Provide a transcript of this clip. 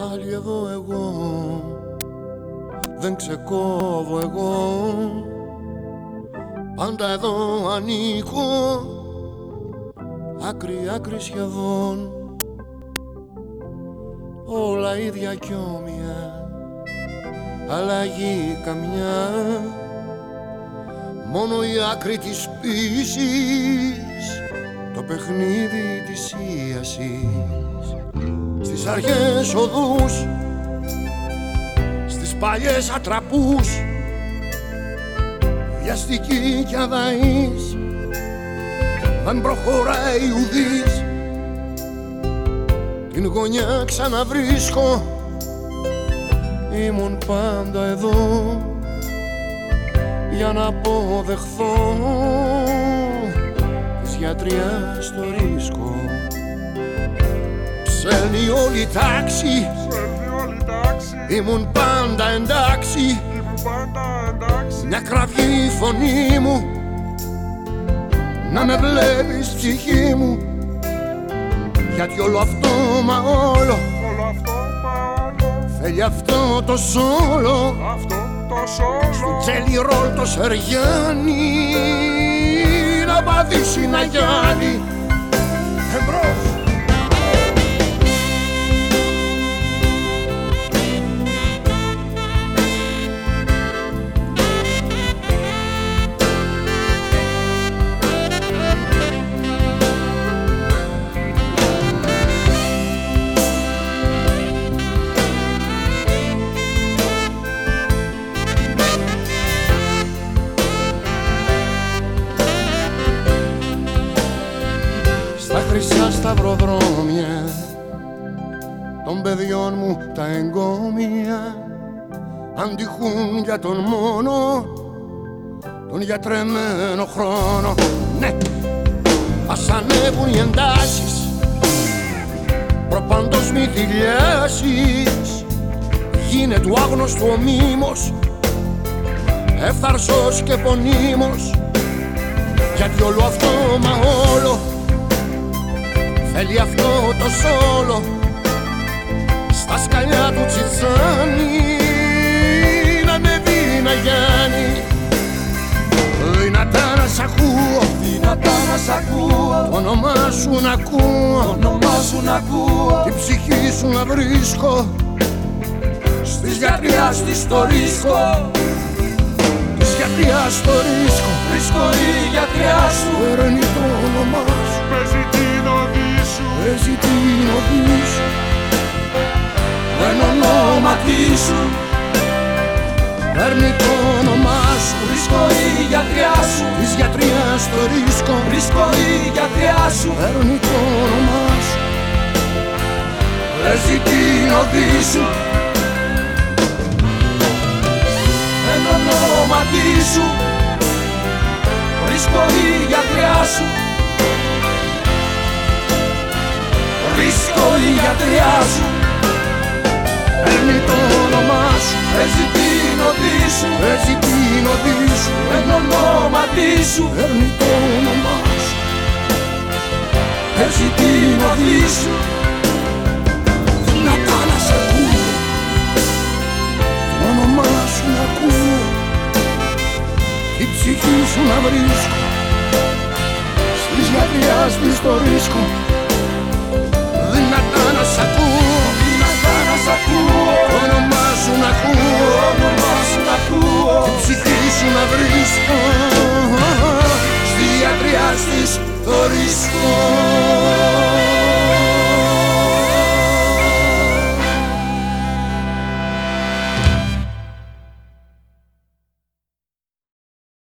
Πάλι εδώ εγώ. Δεν ξεκόβω εγώ. Πάντα εδώ ανήκω. Άκρη άκρη σχεδόν. Όλα ίδια κι όμοια. Αλλαγή καμιά. Μόνο η άκρη της πίσης. Το παιχνίδι της ίασης στις αρχές οδούς στις παλιές ατραπούς. Βιαστική κι αδαής δεν προχωράει ουδής. Την γωνιά ξαναβρίσκω ήμουν πάντα εδώ για να αποδεχθώ της γιατριάς το ρίσκο ψέλνει όλη η τάξη. Ήμουν πάντα εντάξει. Μια κραυγή η φωνή μου. Να με βλέπεις ψυχή μου. Γιατί όλο αυτό μα όλο. Θέλει αυτό το σόλο. Στο τσέλι ρόλ το Σεργιάννη. Να παδίσει να γιάνει χρυσά σταυροδρόμια. Των παιδιών μου τα εγκόμια αντιχούν για τον μόνο τον γιατρεμένο χρόνο. Ναι, ας ανέβουν οι εντάσεις προπαντός μη θηλιάσεις γίνε του άγνωστου ο μήμος εύθαρσος και πονήμος γιατί όλο αυτό μα όλο Θέλει αυτό το σόλο. Στα σκαλιά του τσιτσάνι Να με δει να γιάνει Δυνατά να σ' ακούω. Δυνατά να σ' ακούω. Το όνομά σου να ακούω. Το όνομά σου να ακούω. Την ψυχή σου να βρίσκω. Στις Γιατριά γιατριάς της το ρίσκο. Της γιατριάς στο ρίσκο. Ρίσκο η γιατριά σου. Παίρνει το όνομά σου σου. Παίρνει το όνομά σου Ρίσκο η γιατριά σου. Της γιατριάς στο ρίσκο Ρίσκο η γιατριά σου. Παίρνει το όνομά σου. Παίζει την οδή σου. Δεν ονόματι σου. Ρίσκο η γιατριά σου. Ρίσκο η γιατριά σου σου Παίρνει το όνομά σου. Παίζει την οδή σου Δυνατά να σ' ακούω Το όνομά σου να ακούω Η ψυχή σου να βρίσκω. Στις γιατριάς της το ρίσκο βρίσκω